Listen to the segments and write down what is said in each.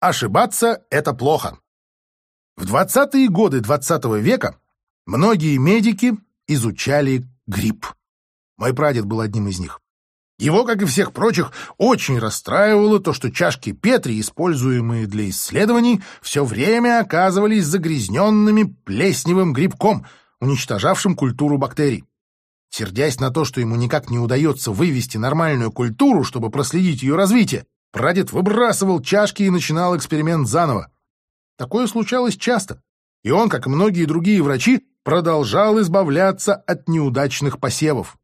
Ошибаться – это плохо. В 20-е годы 20 -го века многие медики изучали грипп. Мой прадед был одним из них. Его, как и всех прочих, очень расстраивало то, что чашки Петри, используемые для исследований, все время оказывались загрязненными плесневым грибком, уничтожавшим культуру бактерий. Сердясь на то, что ему никак не удается вывести нормальную культуру, чтобы проследить ее развитие, Прадед выбрасывал чашки и начинал эксперимент заново. Такое случалось часто, и он, как и многие другие врачи, продолжал избавляться от неудачных посевов.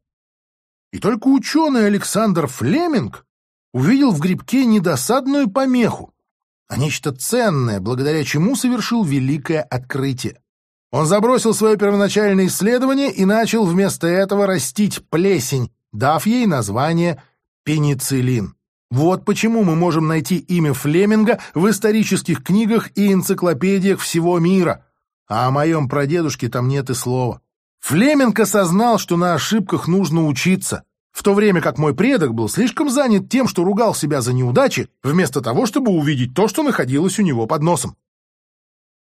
И только ученый Александр Флеминг увидел в грибке недосадную помеху, а нечто ценное, благодаря чему совершил великое открытие. Он забросил свое первоначальное исследование и начал вместо этого растить плесень, дав ей название пенициллин. Вот почему мы можем найти имя Флеминга в исторических книгах и энциклопедиях всего мира. А о моем прадедушке там нет и слова. Флеминг осознал, что на ошибках нужно учиться, в то время как мой предок был слишком занят тем, что ругал себя за неудачи, вместо того, чтобы увидеть то, что находилось у него под носом.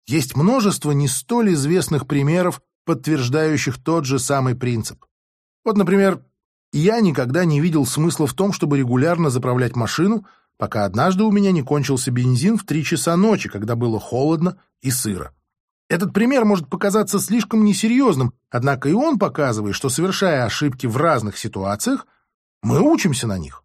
Есть множество не столь известных примеров, подтверждающих тот же самый принцип. Вот, например, я никогда не видел смысла в том, чтобы регулярно заправлять машину, пока однажды у меня не кончился бензин в три часа ночи, когда было холодно и сыро. Этот пример может показаться слишком несерьезным, однако и он показывает, что, совершая ошибки в разных ситуациях, мы учимся на них.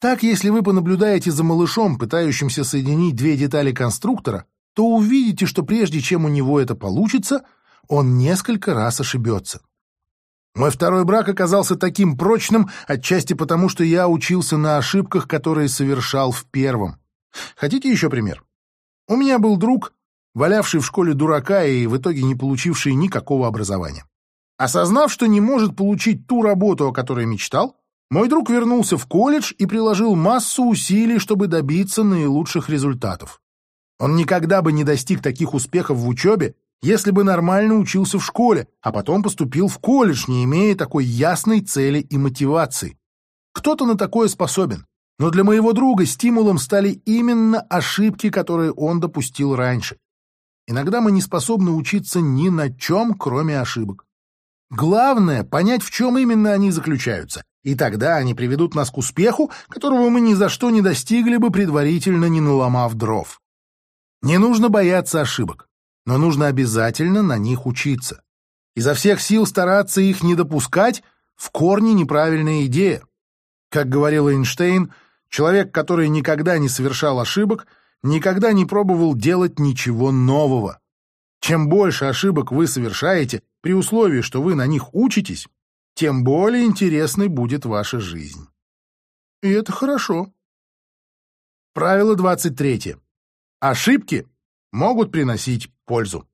Так, если вы понаблюдаете за малышом, пытающимся соединить две детали конструктора, то увидите, что прежде чем у него это получится, он несколько раз ошибется. Мой второй брак оказался таким прочным, отчасти потому, что я учился на ошибках, которые совершал в первом. Хотите еще пример? У меня был друг, валявший в школе дурака и в итоге не получивший никакого образования. Осознав, что не может получить ту работу, о которой мечтал, мой друг вернулся в колледж и приложил массу усилий, чтобы добиться наилучших результатов. Он никогда бы не достиг таких успехов в учебе, если бы нормально учился в школе, а потом поступил в колледж, не имея такой ясной цели и мотивации. Кто-то на такое способен, но для моего друга стимулом стали именно ошибки, которые он допустил раньше. Иногда мы не способны учиться ни на чем, кроме ошибок. Главное — понять, в чем именно они заключаются, и тогда они приведут нас к успеху, которого мы ни за что не достигли бы, предварительно не наломав дров. Не нужно бояться ошибок но нужно обязательно на них учиться. Изо всех сил стараться их не допускать — в корне неправильная идея. Как говорил Эйнштейн, человек, который никогда не совершал ошибок, никогда не пробовал делать ничего нового. Чем больше ошибок вы совершаете, при условии, что вы на них учитесь, тем более интересной будет ваша жизнь. И это хорошо. Правило 23. Ошибки могут приносить пользу.